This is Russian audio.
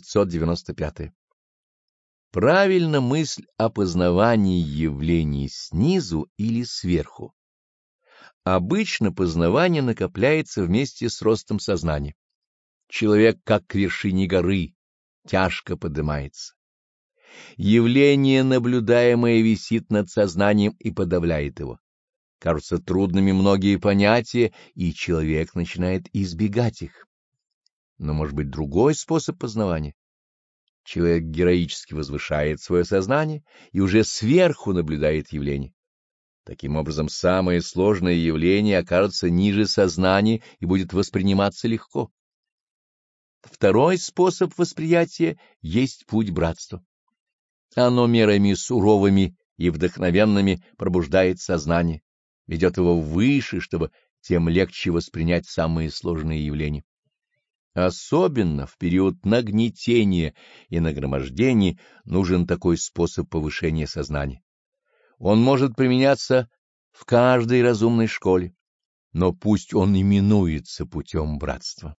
595. Правильно мысль о познавании явлений снизу или сверху. Обычно познавание накопляется вместе с ростом сознания. Человек, как к вершине горы, тяжко поднимается. Явление, наблюдаемое, висит над сознанием и подавляет его. Кажутся трудными многие понятия, и человек начинает избегать их. Но может быть другой способ познавания. Человек героически возвышает свое сознание и уже сверху наблюдает явление. Таким образом, самое сложное явление окажется ниже сознания и будет восприниматься легко. Второй способ восприятия есть путь братства. Оно мерами суровыми и вдохновенными пробуждает сознание, ведет его выше, чтобы тем легче воспринять самые сложные явления. Особенно в период нагнетения и нагромождения нужен такой способ повышения сознания. Он может применяться в каждой разумной школе, но пусть он именуется путем братства.